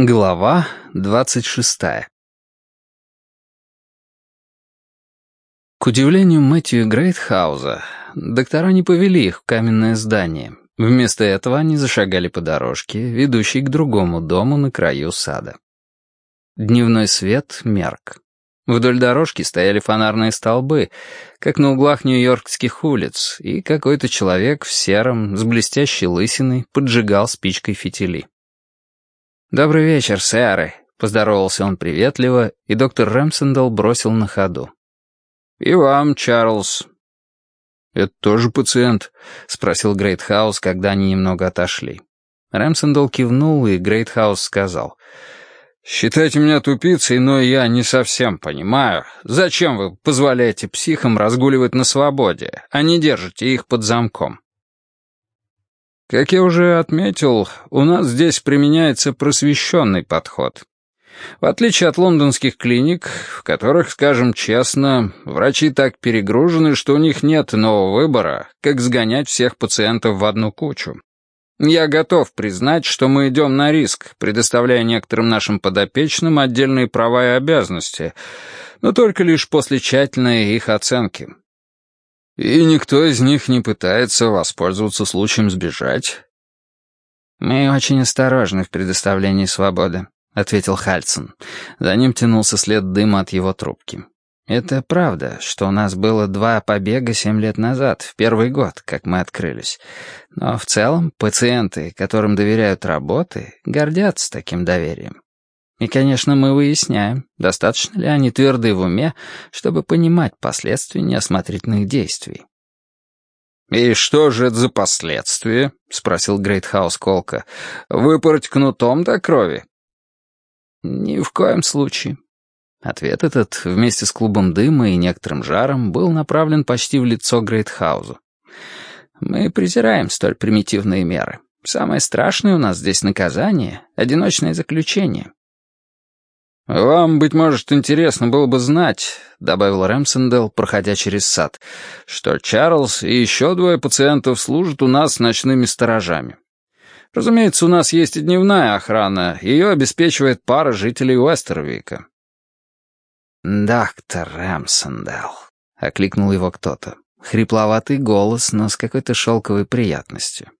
Глава двадцать шестая К удивлению Мэтью Грейтхауза, доктора не повели их в каменное здание. Вместо этого они зашагали по дорожке, ведущей к другому дому на краю сада. Дневной свет мерк. Вдоль дорожки стояли фонарные столбы, как на углах нью-йоркских улиц, и какой-то человек в сером, с блестящей лысиной, поджигал спичкой фитили. «Добрый вечер, сэры», — поздоровался он приветливо, и доктор Рэмсендал бросил на ходу. «И вам, Чарльз». «Это тоже пациент?» — спросил Грейтхаус, когда они немного отошли. Рэмсендал кивнул, и Грейтхаус сказал. «Считайте меня тупицей, но я не совсем понимаю, зачем вы позволяете психам разгуливать на свободе, а не держите их под замком?» Как я уже отметил, у нас здесь применяется просвещенный подход. В отличие от лондонских клиник, в которых, скажем честно, врачи так перегружены, что у них нет иного выбора, как сгонять всех пациентов в одну кучу. Я готов признать, что мы идем на риск, предоставляя некоторым нашим подопечным отдельные права и обязанности, но только лишь после тщательной их оценки. И никто из них не пытается воспользоваться случаем сбежать. «Мы очень осторожны в предоставлении свободы», — ответил Хальсон. За ним тянулся след дыма от его трубки. «Это правда, что у нас было два побега семь лет назад, в первый год, как мы открылись. Но в целом пациенты, которым доверяют работы, гордятся таким доверием. И, конечно, мы выясняем, достаточно ли они тверды в уме, чтобы понимать последствия неосмотрительных действий. «И что же это за последствия?» — спросил Грейтхаус колко. «Выпороть кнутом до крови?» «Ни в коем случае». Ответ этот, вместе с клубом дыма и некоторым жаром, был направлен почти в лицо Грейтхаузу. «Мы презираем столь примитивные меры. Самое страшное у нас здесь наказание — одиночное заключение. «Вам, быть может, интересно было бы знать», — добавил Рэмсендел, проходя через сад, «что Чарльз и еще двое пациентов служат у нас ночными сторожами. Разумеется, у нас есть и дневная охрана, ее обеспечивает пара жителей Уэстервика». «Доктор Рэмсендел», — окликнул его кто-то. Хрипловатый голос, но с какой-то шелковой приятностью.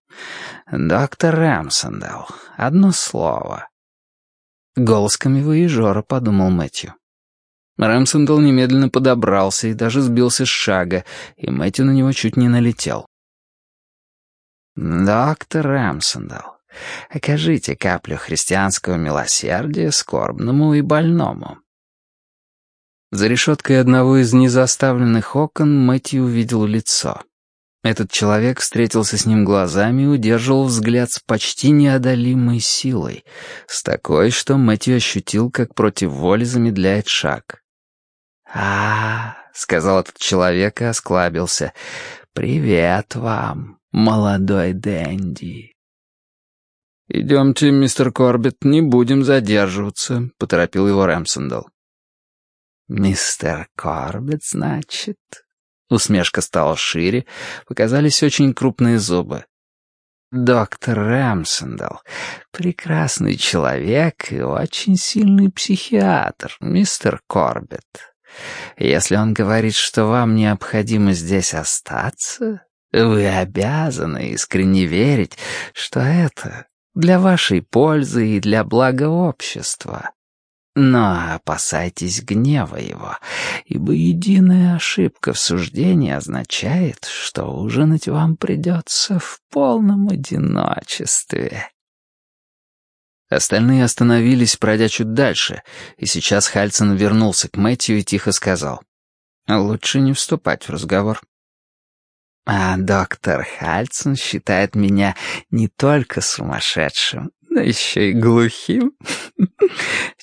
«Доктор Рэмсендел, одно слово». Голос коммивояжера, подумал Мэтью. Рэмсендл немедленно подобрался и даже сбился с шага, и Мэтью на него чуть не налетел. «Доктор Рэмсендл, окажите каплю христианского милосердия скорбному и больному». За решеткой одного из незаставленных окон Мэтью увидел лицо. Этот человек встретился с ним глазами и удерживал взгляд с почти неодолимой силой, с такой, что Мэтью ощутил, как против воли замедляет шаг. а, сказал этот человек и осклабился. «Привет вам, молодой Дэнди». «Идемте, мистер Корбет, не будем задерживаться», — поторопил его Рэмсендал. «Мистер Корбет, значит?» Усмешка стала шире, показались очень крупные зубы. «Доктор Рэмсендал, прекрасный человек и очень сильный психиатр, мистер Корбет. Если он говорит, что вам необходимо здесь остаться, вы обязаны искренне верить, что это для вашей пользы и для блага общества. Но опасайтесь гнева его, ибо единая ошибка в суждении означает, что ужинать вам придется в полном одиночестве. Остальные остановились, пройдя чуть дальше, и сейчас Хальцин вернулся к Мэтью и тихо сказал. «Лучше не вступать в разговор». А доктор Хальцин считает меня не только сумасшедшим, но еще и глухим.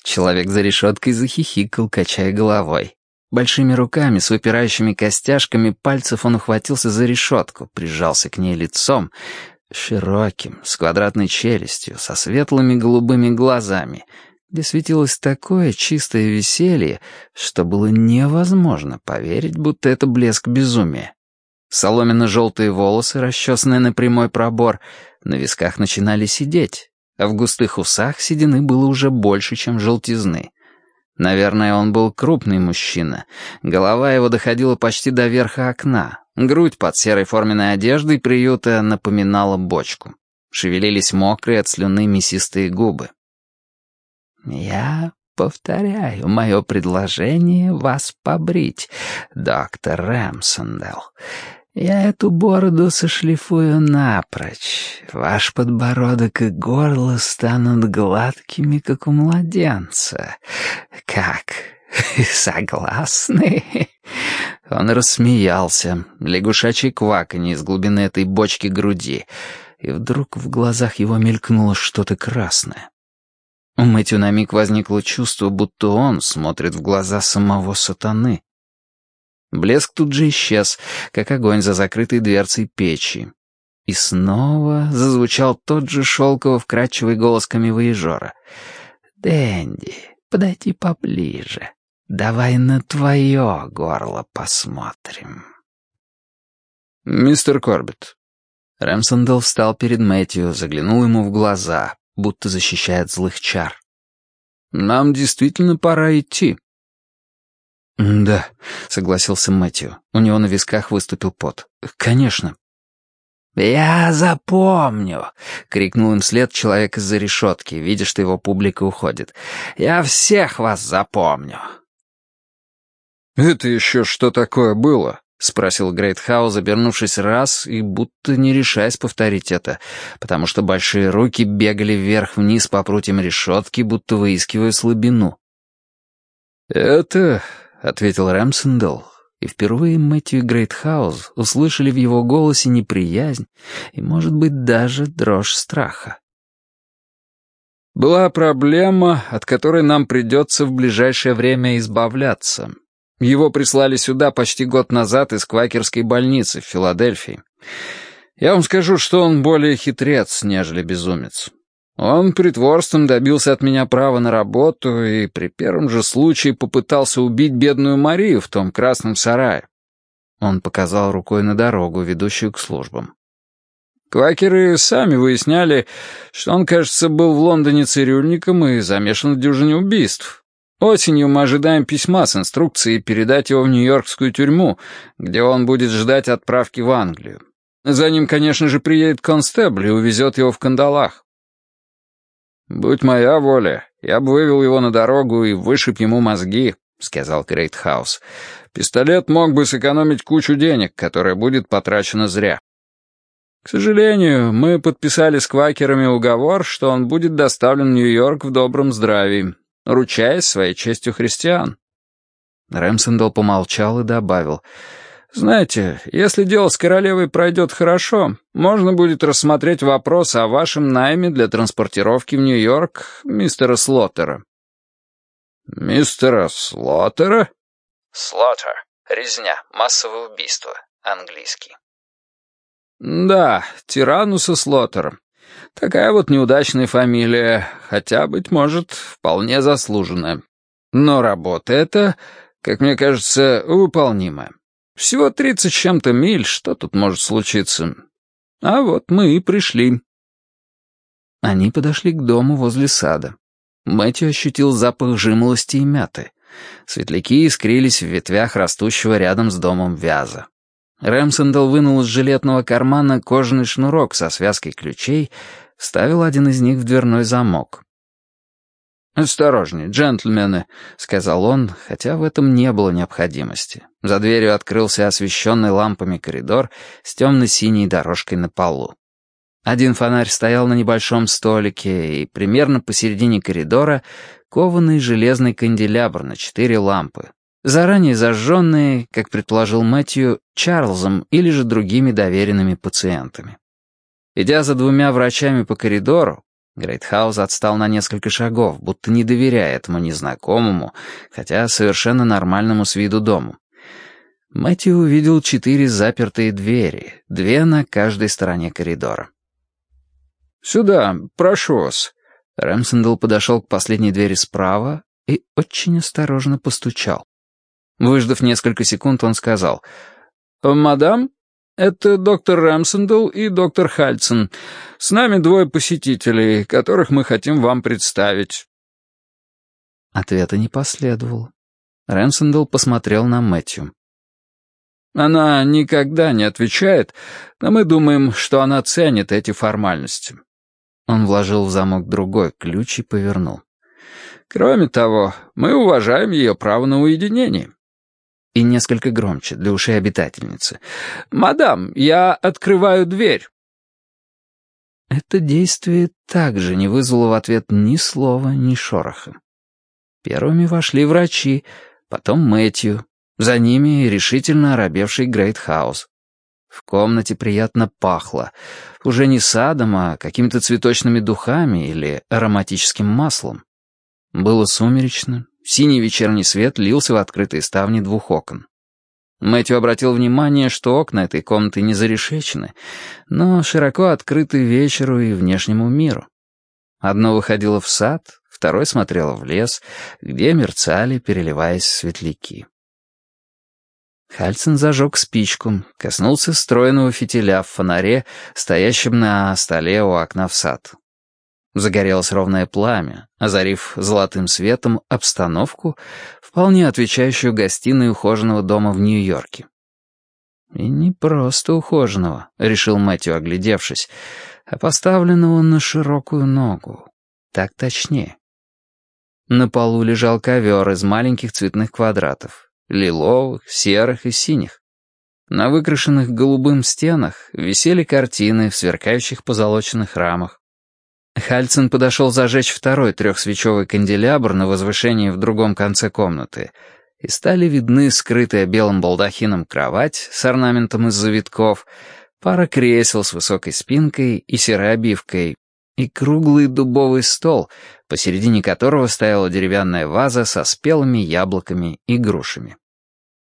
Человек за решеткой захихикал, качая головой. Большими руками с выпирающими костяшками пальцев он ухватился за решетку, прижался к ней лицом, широким, с квадратной челюстью, со светлыми голубыми глазами, где светилось такое чистое веселье, что было невозможно поверить, будто это блеск безумия. Соломенно-желтые волосы, расчесанные на прямой пробор, на висках начинали сидеть, в густых усах седины было уже больше, чем желтизны. Наверное, он был крупный мужчина. Голова его доходила почти до верха окна. Грудь под серой форменной одеждой приюта напоминала бочку. Шевелились мокрые от слюны мясистые губы. «Я повторяю мое предложение вас побрить, доктор Рэмсондел. Я эту бороду сошлифую напрочь. Ваш подбородок и горло станут гладкими, как у младенца. Как? Согласны?» Он рассмеялся, лягушачий кваканье из глубины этой бочки груди, и вдруг в глазах его мелькнуло что-то красное. У Мэтью на миг возникло чувство, будто он смотрит в глаза самого сатаны. Блеск тут же исчез, как огонь за закрытой дверцей печи. И снова зазвучал тот же шелково-вкрадчивый голос камевоежора. «Дэнди, подойди поближе. Давай на твое горло посмотрим». «Мистер Корбет». Рэмсондел встал перед Мэтью, заглянул ему в глаза, будто защищает злых чар. «Нам действительно пора идти». «Да», — согласился Мэтью. У него на висках выступил пот. «Конечно». «Я запомню!» — крикнул им вслед человек из-за решетки, видя, что его публика уходит. «Я всех вас запомню!» «Это еще что такое было?» — спросил Грейтхаус, обернувшись раз и будто не решаясь повторить это, потому что большие руки бегали вверх-вниз по прутьям решетки, будто выискивая слабину. «Это...» — ответил Рэмсендел, и впервые Мэтью Грейтхаус услышали в его голосе неприязнь и, может быть, даже дрожь страха. «Была проблема, от которой нам придется в ближайшее время избавляться», его прислали сюда почти год назад из квакерской больницы в Филадельфии. Я вам скажу, что он более хитрец, нежели безумец. Он притворством добился от меня права на работу и при первом же случае попытался убить бедную Марию в том красном сарае. Он показал рукой на дорогу, ведущую к службам. Квакеры сами выясняли, что он, кажется, был в Лондоне цирюльником и замешан в дюжине убийств. Осенью мы ожидаем письма с инструкцией передать его в Нью-Йоркскую тюрьму, где он будет ждать отправки в Англию. За ним, конечно же, приедет констебль и увезет его в кандалах. «Будь моя воля, я бы вывел его на дорогу и вышиб ему мозги», — сказал Грейтхаус. «Пистолет мог бы сэкономить кучу денег, которая будет потрачена зря». К сожалению, мы подписали с квакерами уговор, что он будет доставлен в Нью-Йорк в добром здравии, ручаясь своей честью христиан». Рэмсендал помолчал и добавил. «Знаете, если дело с королевой пройдет хорошо, можно будет рассмотреть вопрос о вашем найме для транспортировки в Нью-Йорк мистера Слоттера». «Мистера Слоттера?» «Слоттер. Резня. Массовое убийство. Английский». «Да, Тирануса Слоттера. Такая вот неудачная фамилия, хотя, быть может, вполне заслуженная. Но работа эта, как мне кажется, выполнимая. Всего тридцать чем-то миль, что тут может случиться? А вот мы и пришли. Они подошли к дому возле сада. Мэтью ощутил запах жимолости и мяты. Светляки искрились в ветвях растущего рядом с домом вяза. Рэмсендал вынул из жилетного кармана кожаный шнурок со связкой ключей, вставил один из них в дверной замок. «Осторожней, джентльмены», — сказал он, хотя в этом не было необходимости. За дверью открылся освещенный лампами коридор с темно-синей дорожкой на полу. Один фонарь стоял на небольшом столике, и примерно посередине коридора кованый железный канделябр на четыре лампы, заранее зажженные, как предположил Мэтью, Чарльзом или же другими доверенными пациентами. Идя за двумя врачами по коридору, Грейтхаус отстал на несколько шагов, будто не доверяя этому незнакомому, хотя совершенно нормальному с виду дому. Мэтью увидел четыре запертые двери, две на каждой стороне коридора. «Сюда, прошу вас». Рэмсендл подошел к последней двери справа и очень осторожно постучал. Выждав несколько секунд, он сказал, «Мадам?» Это доктор Рэмсендл и доктор Хальцен. С нами двое посетителей, которых мы хотим вам представить». Ответа не последовало. Рэмсендл посмотрел на Мэтью. «Она никогда не отвечает, но мы думаем, что она ценит эти формальности». Он вложил в замок другой ключ и повернул. «Кроме того, мы уважаем ее право на уединение и несколько громче для ушей обитательницы. «Мадам, я открываю дверь». Это действие также не вызвало в ответ ни слова, ни шороха. Первыми вошли врачи, потом Мэтью, за ними решительно оробевший Грейтхаус. В комнате приятно пахло, уже не садом, а какими-то цветочными духами или ароматическим маслом. Было сумеречно, Синий вечерний свет лился в открытые ставни двух окон. Мэтью обратил внимание, что окна этой комнаты не зарешечены, но широко открыты вечеру и внешнему миру. Одно выходило в сад, второе смотрело в лес, где мерцали, переливаясь светляки. Хальцин зажег спичку, коснулся стройного фитиля в фонаре, стоящем на столе у окна в сад. Загорелось ровное пламя, озарив золотым светом обстановку, вполне отвечающую гостиной ухоженного дома в Нью-Йорке. И не просто ухоженного, решил Мэтью, оглядевшись, а поставленного на широкую ногу. Так точнее. На полу лежал ковер из маленьких цветных квадратов, лиловых, серых и синих. На выкрашенных голубым стенах висели картины в сверкающих позолоченных рамах, Хальцин подошел зажечь второй трехсвечевый канделябр на возвышении в другом конце комнаты, и стали видны скрытая белым балдахином кровать с орнаментом из завитков, пара кресел с высокой спинкой и серой обивкой, и круглый дубовый стол, посередине которого стояла деревянная ваза со спелыми яблоками и грушами.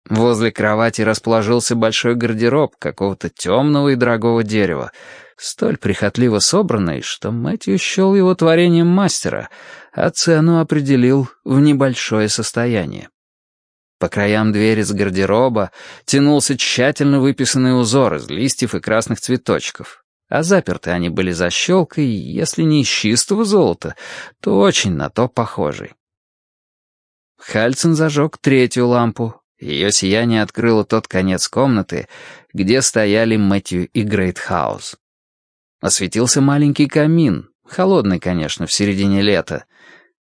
Возле кровати расположился большой гардероб какого-то темного и дорогого дерева, столь прихотливо собранный, что Мэтью счел его творением мастера, а цену определил в небольшое состояние. По краям двери с гардероба тянулся тщательно выписанный узор из листьев и красных цветочков, а заперты они были защелкой, если не из чистого золота, то очень на то похожий. Хальцин зажег третью лампу. Ее сияние открыло тот конец комнаты, где стояли Мэтью и Грейтхаус. Осветился маленький камин, холодный, конечно, в середине лета.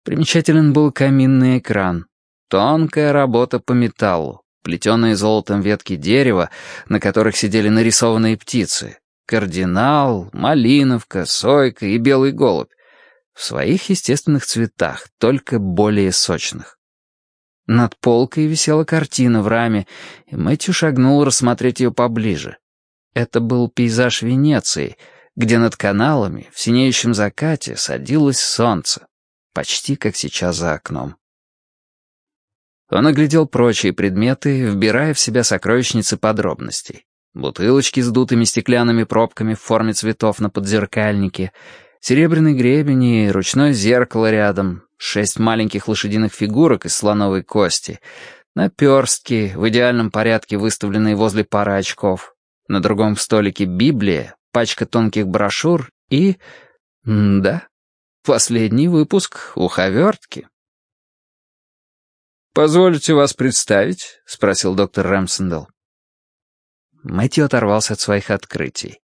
Примечателен был каминный экран. Тонкая работа по металлу, плетеные золотом ветки дерева, на которых сидели нарисованные птицы. Кардинал, малиновка, сойка и белый голубь. В своих естественных цветах, только более сочных. Над полкой висела картина в раме, и Мэтью шагнул рассмотреть ее поближе. Это был пейзаж Венеции — где над каналами в синеющем закате садилось солнце, почти как сейчас за окном. Он оглядел прочие предметы, вбирая в себя сокровищницы подробностей. Бутылочки с дутыми стеклянными пробками в форме цветов на подзеркальнике, серебряный гребень и ручное зеркало рядом, шесть маленьких лошадиных фигурок из слоновой кости, наперстки, в идеальном порядке выставленные возле пары очков, на другом столике Библия, пачка тонких брошюр и... М да, последний выпуск уховертки. «Позволите вас представить?» — спросил доктор Рэмсендел. Мэтью оторвался от своих открытий.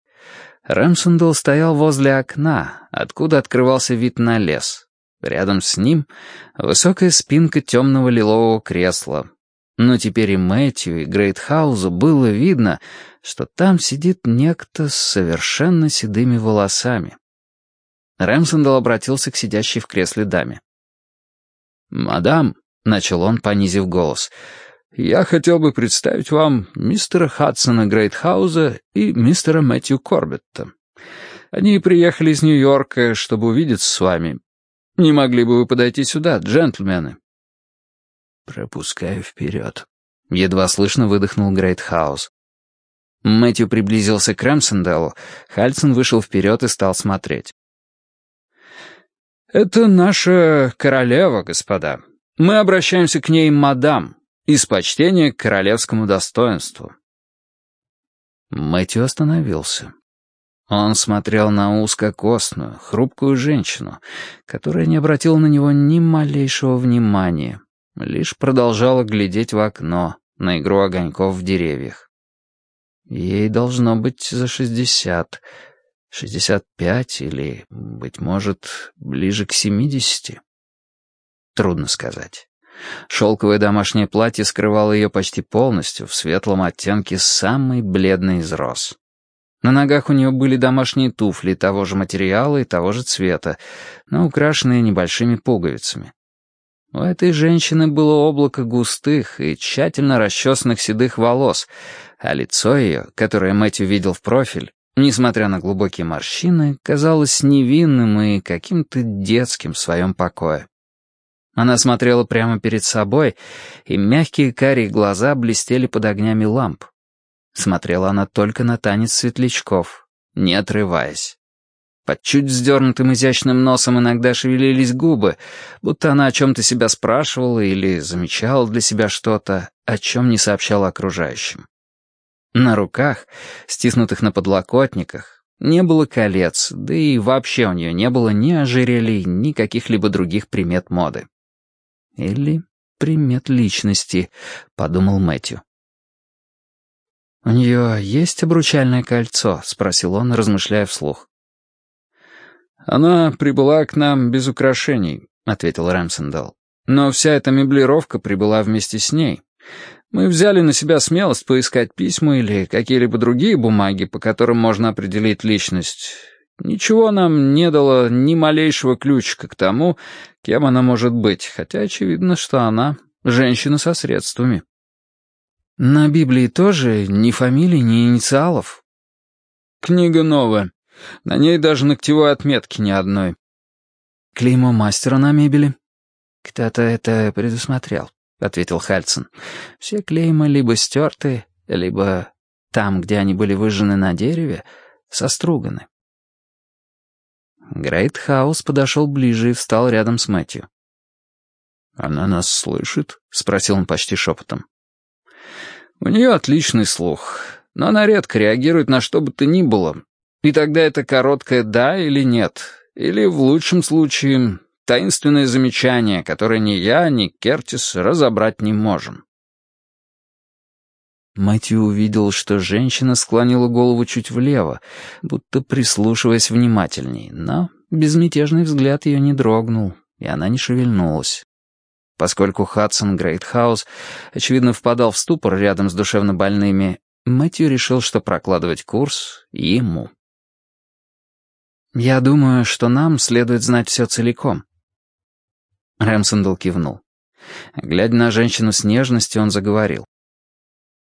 Рэмсендел стоял возле окна, откуда открывался вид на лес. Рядом с ним высокая спинка темного лилового кресла, но теперь и Мэтью, и Грейтхаузу было видно, что там сидит некто с совершенно седыми волосами. Рэмсендал обратился к сидящей в кресле даме. «Мадам», — начал он, понизив голос, — «я хотел бы представить вам мистера Хадсона Грейтхауза и мистера Мэтью Корбетта. Они приехали из Нью-Йорка, чтобы увидеться с вами. Не могли бы вы подойти сюда, джентльмены?» «Пропускаю вперед», — едва слышно выдохнул Грейтхаус. Мэтью приблизился к Рэмсенделлу, Хальцин вышел вперед и стал смотреть. «Это наша королева, господа. Мы обращаемся к ней мадам, из почтения к королевскому достоинству». Мэтью остановился. Он смотрел на узкокосную, хрупкую женщину, которая не обратила на него ни малейшего внимания, лишь продолжала глядеть в окно, на игру огоньков в деревьях. Ей должно быть за шестьдесят, шестьдесят пять или, быть может, ближе к семидесяти. Трудно сказать. Шелковое домашнее платье скрывало ее почти полностью в светлом оттенке самый бледный из роз. На ногах у нее были домашние туфли того же материала и того же цвета, но украшенные небольшими пуговицами. У этой женщины было облако густых и тщательно расчесанных седых волос, а лицо ее, которое Мэтью видел в профиль, несмотря на глубокие морщины, казалось невинным и каким-то детским в своем покое. Она смотрела прямо перед собой, и мягкие карие глаза блестели под огнями ламп. Смотрела она только на танец светлячков, не отрываясь. Под чуть вздернутым изящным носом иногда шевелились губы, будто она о чем-то себя спрашивала или замечала для себя что-то, о чем не сообщала окружающим. На руках, стиснутых на подлокотниках, не было колец, да и вообще у нее не было ни ожерелий, ни каких-либо других примет моды. Или примет личности, подумал Мэтью. «У нее есть обручальное кольцо?» — спросил он, размышляя вслух. «Она прибыла к нам без украшений», — ответил Рэмсендал. «Но вся эта меблировка прибыла вместе с ней. Мы взяли на себя смелость поискать письма или какие-либо другие бумаги, по которым можно определить личность. Ничего нам не дало ни малейшего ключика к тому, кем она может быть, хотя очевидно, что она женщина со средствами. На Библии тоже ни фамилий, ни инициалов. Книга новая. На ней даже ногтевой отметки ни одной. Клеймо мастера на мебели. Кто-то это предусмотрел, — ответил Хальцин. Все клейма либо стерты, либо там, где они были выжжены на дереве, соструганы. Грейтхаус подошел ближе и встал рядом с Мэтью. «Она нас слышит?» — спросил он почти шепотом. «У нее отличный слух, но она редко реагирует на что бы то ни было. И тогда это короткое «да» или «нет», или, в лучшем случае, таинственное замечание, которое ни я, ни Кертис разобрать не можем. Мэтью увидел, что женщина склонила голову чуть влево, будто прислушиваясь внимательней, но безмятежный взгляд ее не дрогнул, и она не шевельнулась. Поскольку Хадсон Грейтхаус, очевидно, впадал в ступор рядом с душевнобольными, Мэтью решил, что прокладывать курс ему. «Я думаю, что нам следует знать все целиком». Рэмсендл кивнул. Глядя на женщину с нежностью, он заговорил.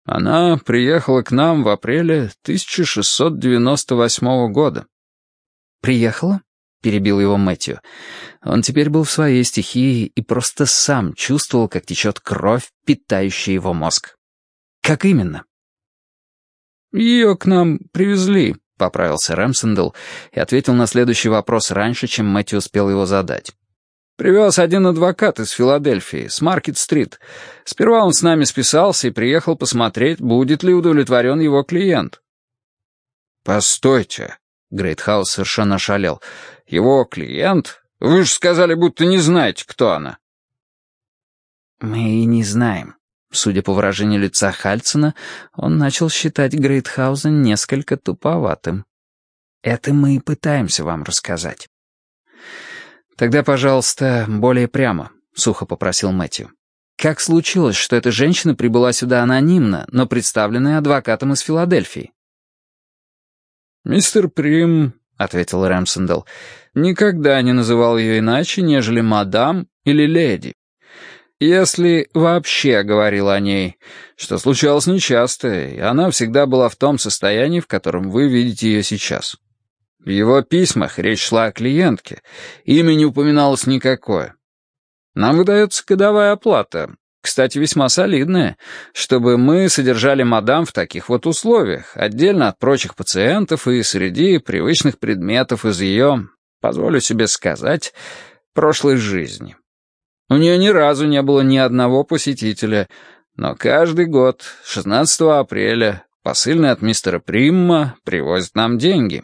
Она приехала к нам в апреле 1698 года. «Приехала?» — перебил его Мэтью. Он теперь был в своей стихии и просто сам чувствовал, как течет кровь, питающая его мозг. «Как именно?» «Ее к нам привезли», — поправился Рэмсендл и ответил на следующий вопрос раньше, чем Мэтью успел его задать. Привез один адвокат из Филадельфии, с Маркет-стрит. Сперва он с нами списался и приехал посмотреть, будет ли удовлетворен его клиент. «Постойте», — Грейтхаус совершенно шалел. «Его клиент? Вы же сказали, будто не знаете, кто она». «Мы и не знаем». Судя по выражению лица Хальцена, он начал считать Грейтхауза несколько туповатым. «Это мы и пытаемся вам рассказать». «Тогда, пожалуйста, более прямо», — сухо попросил Мэтью. «Как случилось, что эта женщина прибыла сюда анонимно, но представленная адвокатом из Филадельфии?» «Мистер Прим», — ответил Рэмсендл, — «никогда не называл ее иначе, нежели мадам или леди. Если вообще говорил о ней, что случалось нечасто, и она всегда была в том состоянии, в котором вы видите ее сейчас. В его письмах речь шла о клиентке, имя не упоминалось никакое. Нам выдается годовая оплата, кстати, весьма солидная, чтобы мы содержали мадам в таких вот условиях, отдельно от прочих пациентов и среди привычных предметов из ее, позволю себе сказать, прошлой жизни. У нее ни разу не было ни одного посетителя, но каждый год, 16 апреля, посыльный от мистера Примма привозит нам деньги.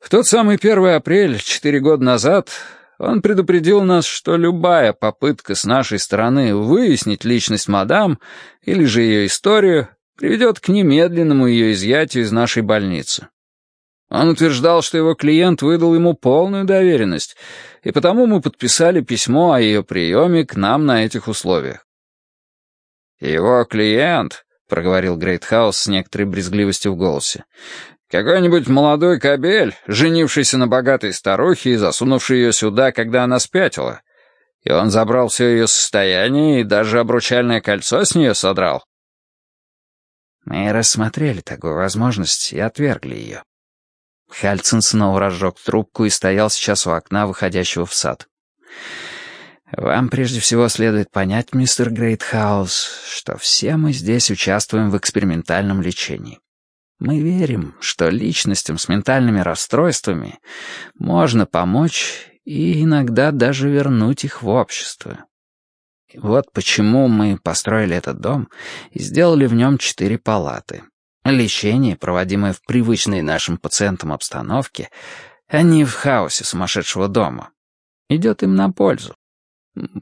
В тот самый 1 апрель, четыре года назад, он предупредил нас, что любая попытка с нашей стороны выяснить личность мадам или же ее историю приведет к немедленному ее изъятию из нашей больницы. Он утверждал, что его клиент выдал ему полную доверенность, и потому мы подписали письмо о ее приеме к нам на этих условиях. «Его клиент», — проговорил Грейтхаус с некоторой брезгливостью в голосе, «какой-нибудь молодой кобель, женившийся на богатой старухе и засунувший ее сюда, когда она спятила. И он забрал все ее состояние и даже обручальное кольцо с нее содрал». Мы рассмотрели такую возможность и отвергли ее. Хальцин снова разжег трубку и стоял сейчас у окна, выходящего в сад. «Вам прежде всего следует понять, мистер Грейтхаус, что все мы здесь участвуем в экспериментальном лечении. Мы верим, что личностям с ментальными расстройствами можно помочь и иногда даже вернуть их в общество. Вот почему мы построили этот дом и сделали в нем четыре палаты. Лечение, проводимое в привычной нашим пациентам обстановке, а не в хаосе сумасшедшего дома, идет им на пользу.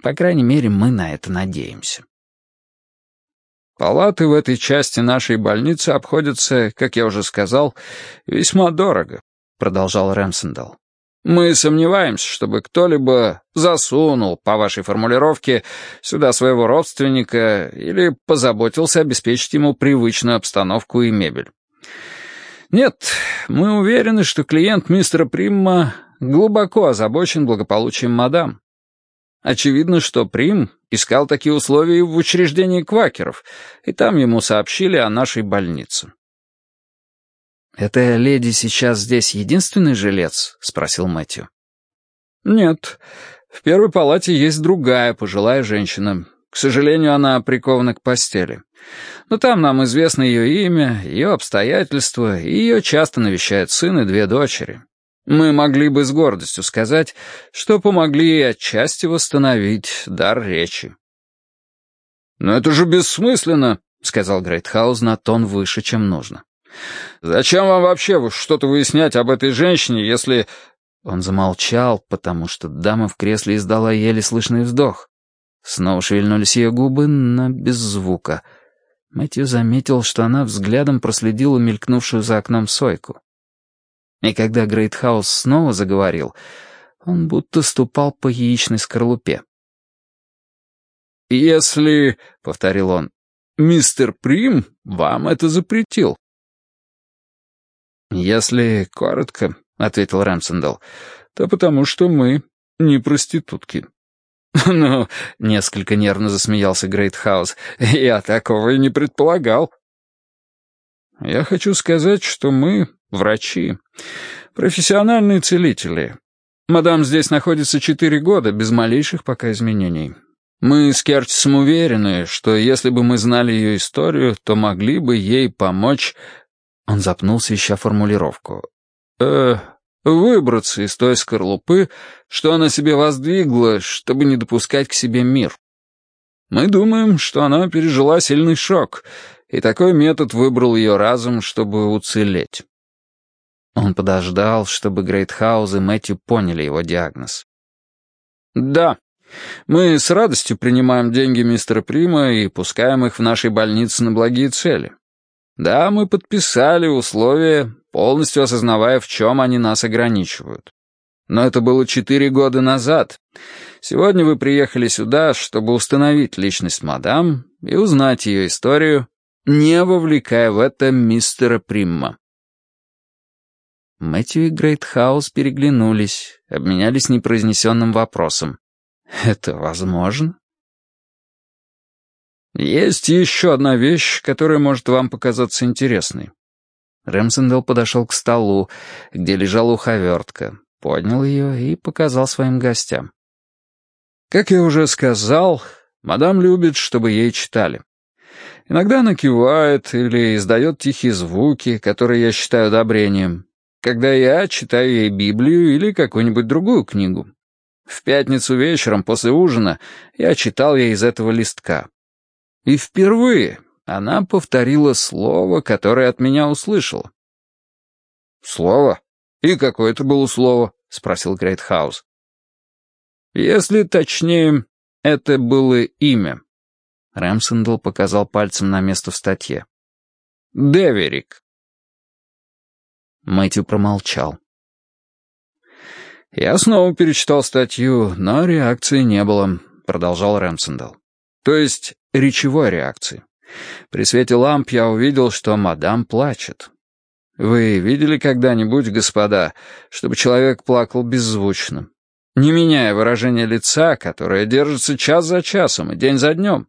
По крайней мере, мы на это надеемся. Палаты в этой части нашей больницы обходятся, как я уже сказал, весьма дорого, продолжал Рэмсендал. Мы сомневаемся, чтобы кто-либо засунул, по вашей формулировке, сюда своего родственника или позаботился обеспечить ему привычную обстановку и мебель. Нет, мы уверены, что клиент мистера Примма глубоко озабочен благополучием мадам. Очевидно, что Прим искал такие условия в учреждении квакеров, и там ему сообщили о нашей больнице. «Эта леди сейчас здесь единственный жилец?» — спросил Мэтью. «Нет. В первой палате есть другая пожилая женщина. К сожалению, она прикована к постели. Но там нам известно ее имя, ее обстоятельства, и ее часто навещают сын и две дочери. Мы могли бы с гордостью сказать, что помогли отчасти восстановить дар речи». «Но это же бессмысленно», — сказал Грейтхаус на тон выше, чем нужно. Зачем вам вообще что-то выяснять об этой женщине, если...» Он замолчал, потому что дама в кресле издала еле слышный вздох. Снова шевельнулись ее губы, но без звука. Мэтью заметил, что она взглядом проследила мелькнувшую за окном сойку. И когда Грейтхаус снова заговорил, он будто ступал по яичной скорлупе. «Если, — повторил он, — мистер Прим вам это запретил, «Если коротко», — ответил Рэмсендал, — «то потому что мы не проститутки». «Ну», — несколько нервно засмеялся Грейтхаус, — «я такого и не предполагал». «Я хочу сказать, что мы врачи, профессиональные целители. Мадам здесь находится четыре года, без малейших пока изменений. Мы с Кертисом уверены, что если бы мы знали ее историю, то могли бы ей помочь он запнулся, ища формулировку. «Э, выбраться из той скорлупы, что она себе воздвигла, чтобы не допускать к себе мир. Мы думаем, что она пережила сильный шок, и такой метод выбрал ее разум, чтобы уцелеть». Он подождал, чтобы Грейтхаус и Мэтью поняли его диагноз. «Да, мы с радостью принимаем деньги мистера Прима и пускаем их в нашей больнице на благие цели. Да, мы подписали условия, полностью осознавая, в чем они нас ограничивают. Но это было четыре года назад. Сегодня вы приехали сюда, чтобы установить личность мадам и узнать ее историю, не вовлекая в это мистера Примма. Мэтью и Грейтхаус переглянулись, обменялись непроизнесенным вопросом. «Это возможно?» «Есть еще одна вещь, которая может вам показаться интересной». Рэмсендел подошел к столу, где лежала уховертка, поднял ее и показал своим гостям. «Как я уже сказал, мадам любит, чтобы ей читали. Иногда она кивает или издает тихие звуки, которые я считаю одобрением, когда я читаю ей Библию или какую-нибудь другую книгу. В пятницу вечером после ужина я читал ей из этого листка. И впервые, она повторила слово, которое от меня услышала. «Слово? И какое это было слово?» — спросил Грейтхаус. «Если точнее, это было имя». Рэмсендл показал пальцем на место в статье. «Деверик». Мэтью промолчал. «Я снова перечитал статью, но реакции не было», — продолжал Рэмсендл. «То есть речевой реакции. При свете ламп я увидел, что мадам плачет. Вы видели когда-нибудь, господа, чтобы человек плакал беззвучно, не меняя выражение лица, которое держится час за часом и день за днем?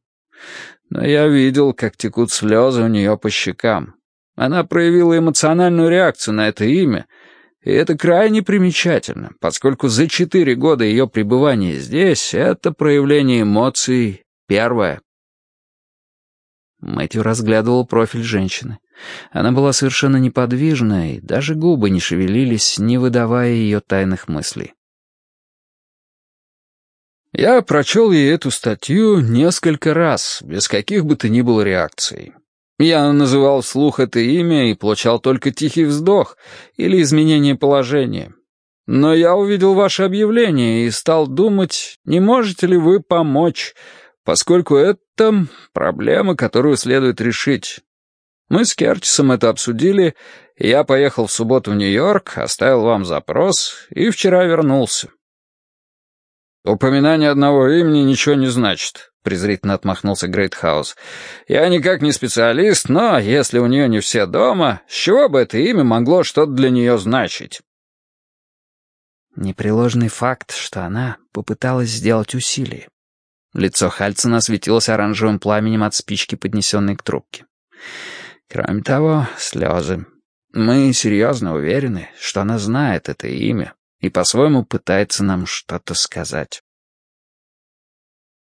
Но я видел, как текут слезы у нее по щекам. Она проявила эмоциональную реакцию на это имя, и это крайне примечательно, поскольку за четыре года ее пребывания здесь это проявление эмоций первое. Мэтью разглядывал профиль женщины. Она была совершенно неподвижна, и даже губы не шевелились, не выдавая ее тайных мыслей. Я прочел ей эту статью несколько раз, без каких бы то ни было реакций. Я называл вслух это имя и получал только тихий вздох или изменение положения. Но я увидел ваше объявление и стал думать, не можете ли вы помочь, поскольку это проблема, которую следует решить. Мы с Кертисом это обсудили, я поехал в субботу в Нью-Йорк, оставил вам запрос и вчера вернулся. «Упоминание одного имени ничего не значит», — презрительно отмахнулся Грейтхаус. «Я никак не специалист, но если у нее не все дома, с чего бы это имя могло что-то для нее значить?» Непреложный факт, что она попыталась сделать усилие. Лицо Хальцена осветилось оранжевым пламенем от спички, поднесенной к трубке. Кроме того, слезы. Мы серьезно уверены, что она знает это имя и по-своему пытается нам что-то сказать.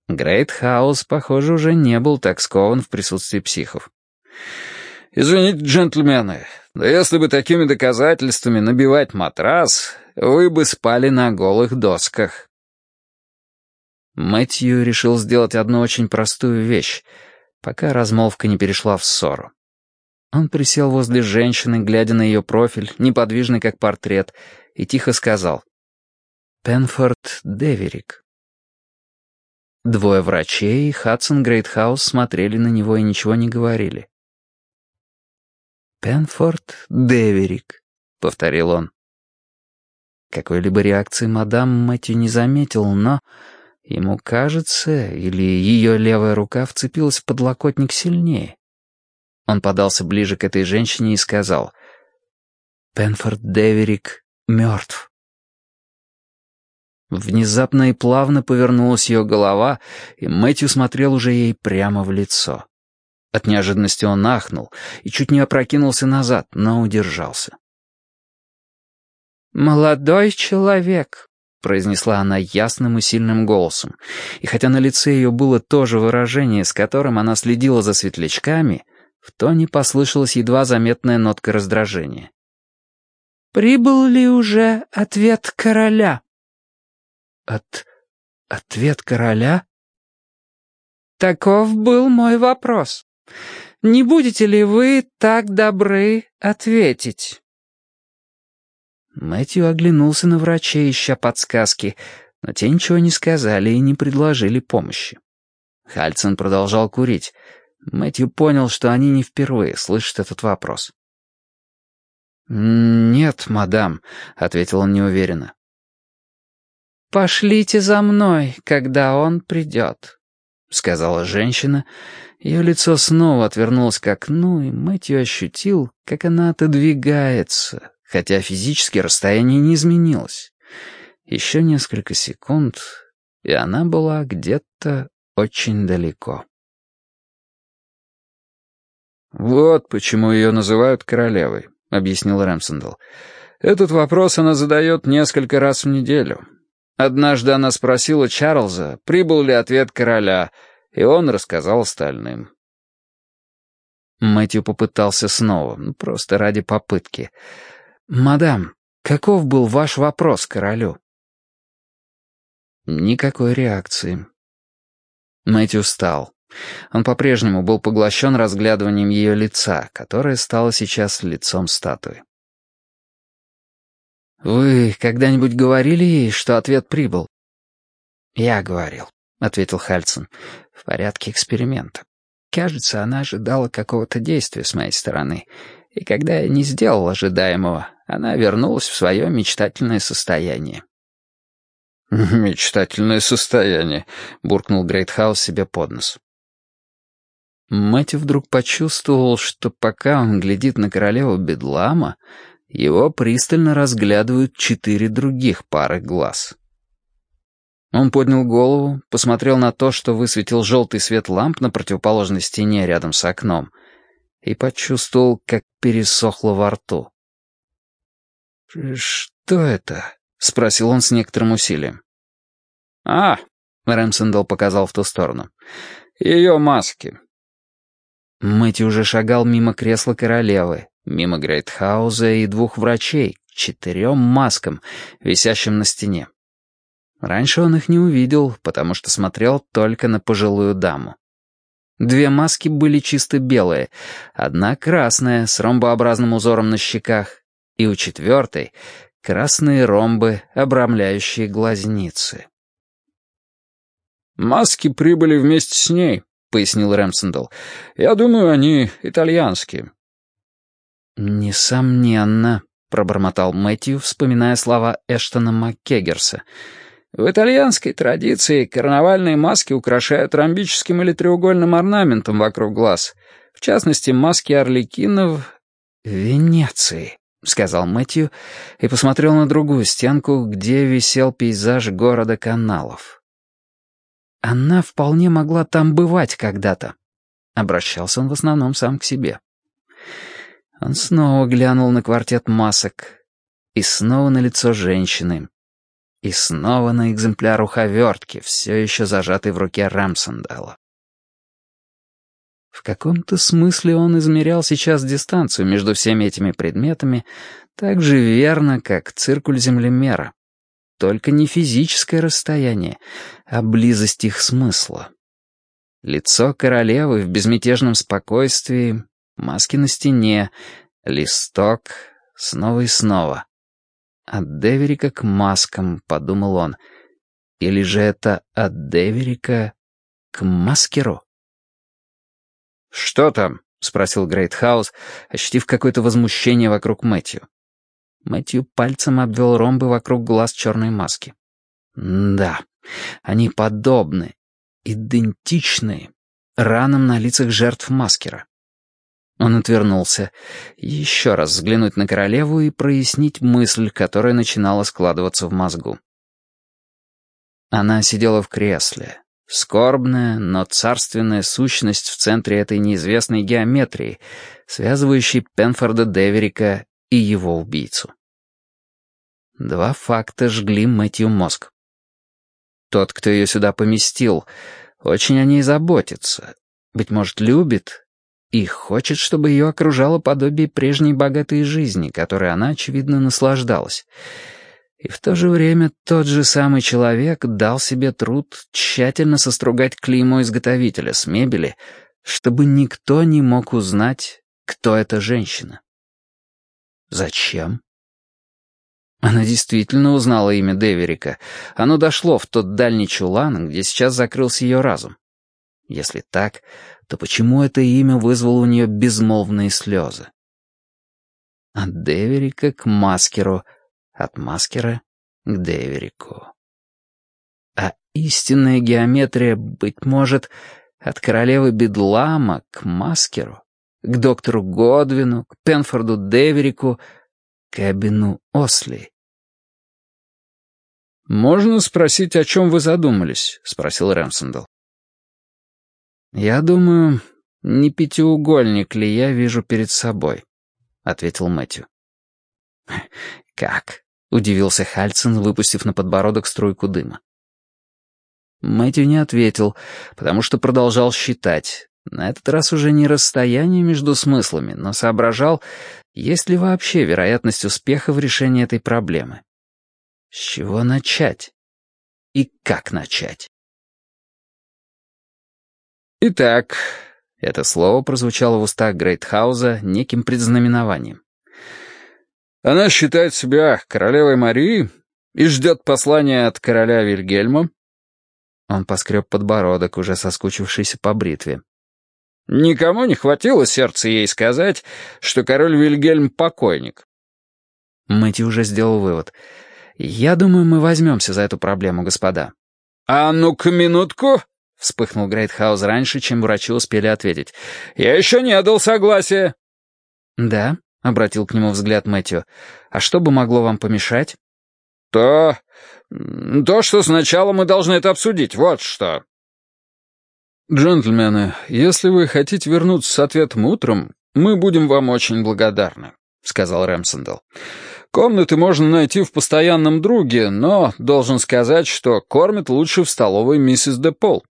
Грейт Хаус, похоже, уже не был так скован в присутствии психов. «Извините, джентльмены, но если бы такими доказательствами набивать матрас, вы бы спали на голых досках». Мэтью решил сделать одну очень простую вещь, пока размолвка не перешла в ссору. Он присел возле женщины, глядя на ее профиль, неподвижный как портрет, и тихо сказал «Пенфорд Деверик». Двое врачей и Хадсон Грейтхаус смотрели на него и ничего не говорили. «Пенфорд Деверик», — повторил он. Какой-либо реакции мадам Мэтью не заметил, но ему кажется, или ее левая рука вцепилась в подлокотник сильнее. Он подался ближе к этой женщине и сказал, «Пенфорд Деверик мертв». Внезапно и плавно повернулась ее голова, и Мэтью смотрел уже ей прямо в лицо. От неожиданности он ахнул и чуть не опрокинулся назад, но удержался. «Молодой человек», — произнесла она ясным и сильным голосом, и хотя на лице ее было то же выражение, с которым она следила за светлячками, в тоне послышалась едва заметная нотка раздражения. «Прибыл ли уже ответ короля?» «От... ответ короля?» «Таков был мой вопрос. Не будете ли вы так добры ответить?» Мэтью оглянулся на врачей, ища подсказки, но те ничего не сказали и не предложили помощи. Хальцин продолжал курить. Мэтью понял, что они не впервые слышат этот вопрос. «Нет, мадам», — ответил он неуверенно. «Пошлите за мной, когда он придет», — сказала женщина. Ее лицо снова отвернулось к окну, и Мэтью ощутил, как она отодвигается, хотя физически расстояние не изменилось. Еще несколько секунд, и она была где-то очень далеко. «Вот почему ее называют королевой», — объяснил Рэмсендл. «Этот вопрос она задает несколько раз в неделю. Однажды она спросила Чарльза, прибыл ли ответ короля, и он рассказал остальным». Мэтью попытался снова, ну, просто ради попытки. «Мадам, каков был ваш вопрос королю?» Никакой реакции. Мэтью встал. Он по-прежнему был поглощен разглядыванием ее лица, которое стало сейчас лицом статуи. «Вы когда-нибудь говорили ей, что ответ прибыл?» «Я говорил», — ответил Хальцин, — «в порядке эксперимента. Кажется, она ожидала какого-то действия с моей стороны, и когда я не сделал ожидаемого, она вернулась в свое мечтательное состояние. «Мечтательное состояние», — буркнул Грейтхаус себе под нос. Мэтью вдруг почувствовал, что пока он глядит на королеву Бедлама, его пристально разглядывают четыре других пары глаз. Он поднял голову, посмотрел на то, что высветил желтый свет ламп на противоположной стене рядом с окном, и почувствовал, как пересохло во рту. «Что это?» — спросил он с некоторым усилием. «А!» — Рэмсендал показал в ту сторону. «Ее маски». Мэтью уже шагал мимо кресла королевы, мимо Грейтхауза и двух врачей, четырем маскам, висящим на стене. Раньше он их не увидел, потому что смотрел только на пожилую даму. Две маски были чисто белые, одна красная, с ромбообразным узором на щеках, и у четвертой — красные ромбы, обрамляющие глазницы. «Маски прибыли вместе с ней», — пояснил Рэмсендал. «Я думаю, они итальянские». «Несомненно», — пробормотал Мэтью, вспоминая слова Эштона МакКеггерса. «В итальянской традиции карнавальные маски украшают ромбическим или треугольным орнаментом вокруг глаз. В частности, маски орликинов Венеции. — сказал Мэтью и посмотрел на другую стенку, где висел пейзаж города каналов. «Она вполне могла там бывать когда-то». Обращался он в основном сам к себе. Он снова глянул на квартет масок. И снова на лицо женщины. И снова на экземпляр уховертки, все еще зажатый в руке Рамсендала. В каком-то смысле он измерял сейчас дистанцию между всеми этими предметами так же верно, как циркуль землемера. Только не физическое расстояние, а близость их смысла. Лицо королевы в безмятежном спокойствии, маски на стене, листок, снова и снова. От Деверика к маскам, подумал он. Или же это от Деверика к маскеру? «Что там?» — спросил Грейтхаус, ощутив какое-то возмущение вокруг Мэтью. Мэтью пальцем обвел ромбы вокруг глаз черной маски. «Да, они подобны, идентичны ранам на лицах жертв маскера». Он отвернулся. Еще раз взглянуть на королеву и прояснить мысль, которая начинала складываться в мозгу. Она сидела в кресле, Скорбная, но царственная сущность в центре этой неизвестной геометрии, связывающей Пенфорда Деверика и его убийцу. Два факта жгли Мэтью мозг. Тот, кто ее сюда поместил, очень о ней заботится, быть может, любит и хочет, чтобы ее окружало подобие прежней богатой жизни, которой она, очевидно, наслаждалась — и в то же время тот же самый человек дал себе труд тщательно состругать клеймо изготовителя с мебели, чтобы никто не мог узнать, кто эта женщина. Зачем? Она действительно узнала имя Деверика. Оно дошло в тот дальний чулан, где сейчас закрылся ее разум. Если так, то почему это имя вызвало у нее безмолвные слезы? От Деверика к Маскеру — от маскера к Деверику. А истинная геометрия, быть может, от королевы Бедлама к маскеру, к доктору Годвину, к Пенфорду Деверику, к Эбину Осли. «Можно спросить, о чем вы задумались?» — спросил Рэмсендал. «Я думаю, не пятиугольник ли я вижу перед собой», — ответил Мэтью. «Как? — удивился Хальцин, выпустив на подбородок струйку дыма. Мэтью не ответил, потому что продолжал считать. На этот раз уже не расстояние между смыслами, но соображал, есть ли вообще вероятность успеха в решении этой проблемы. С чего начать? И как начать? Итак, это слово прозвучало в устах Грейтхауза неким предзнаменованием. Она считает себя королевой Марии и ждет послания от короля Вильгельма. Он поскреб подбородок, уже соскучившийся по бритве. Никому не хватило сердца ей сказать, что король Вильгельм покойник. Мэтью уже сделал вывод. «Я думаю, мы возьмемся за эту проблему, господа». «А ну-ка, минутку!» — вспыхнул Грейтхаус раньше, чем врачи успели ответить. «Я еще не дал согласия». «Да?» — обратил к нему взгляд Мэтью. «А что бы могло вам помешать?» «То... то, что сначала мы должны это обсудить, вот что». «Джентльмены, если вы хотите вернуться с ответом утром, мы будем вам очень благодарны», — сказал Рэмсендел. «Комнаты можно найти в постоянном друге, но должен сказать, что кормят лучше в столовой миссис де Пол».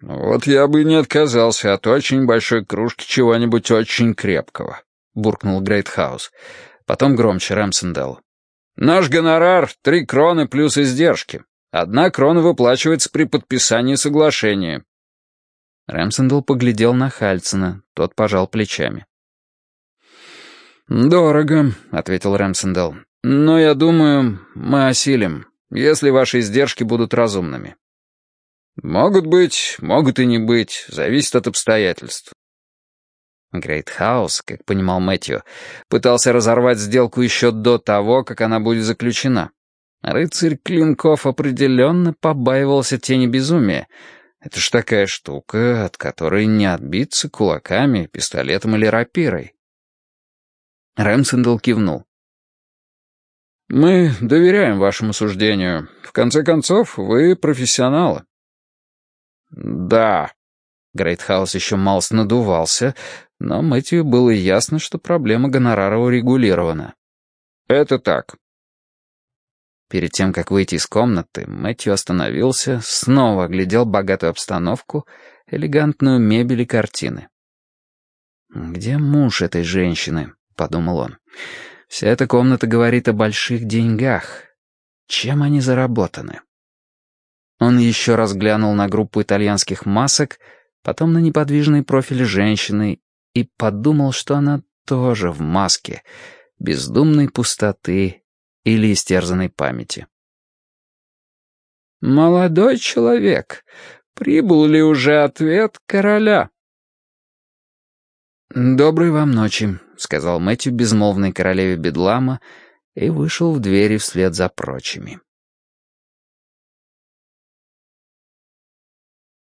«Вот я бы не отказался от очень большой кружки чего-нибудь очень крепкого», — буркнул Грейтхаус. Потом громче Рэмсендел. «Наш гонорар — три кроны плюс издержки. Одна крона выплачивается при подписании соглашения. Рэмсендл поглядел на Хальцена, тот пожал плечами. «Дорого», — ответил Рэмсендл. «Но я думаю, мы осилим, если ваши издержки будут разумными». «Могут быть, могут и не быть, зависит от обстоятельств». Грейтхаус, как понимал Мэтью, пытался разорвать сделку еще до того, как она будет заключена. Рыцарь Клинков определенно побаивался тени безумия, это ж такая штука, от которой не отбиться кулаками, пистолетом или рапирой. Рэмсендл кивнул. «Мы доверяем вашему суждению. В конце концов, вы профессионалы». «Да». Грейтхаус еще малость надувался, но Мэтью было ясно, что проблема гонорара урегулирована. «Это так. Перед тем, как выйти из комнаты, Мэтью остановился, снова оглядел богатую обстановку, элегантную мебель и картины. «Где муж этой женщины?» — подумал он. «Вся эта комната говорит о больших деньгах. Чем они заработаны?» Он еще раз глянул на группу итальянских масок, потом на неподвижный профиль женщины и подумал, что она тоже в маске, бездумной пустоты или истерзанной памяти. «Молодой человек, прибыл ли уже ответ короля?» «Доброй вам ночи», — сказал Мэтью безмолвной королеве Бедлама и вышел в двери вслед за прочими.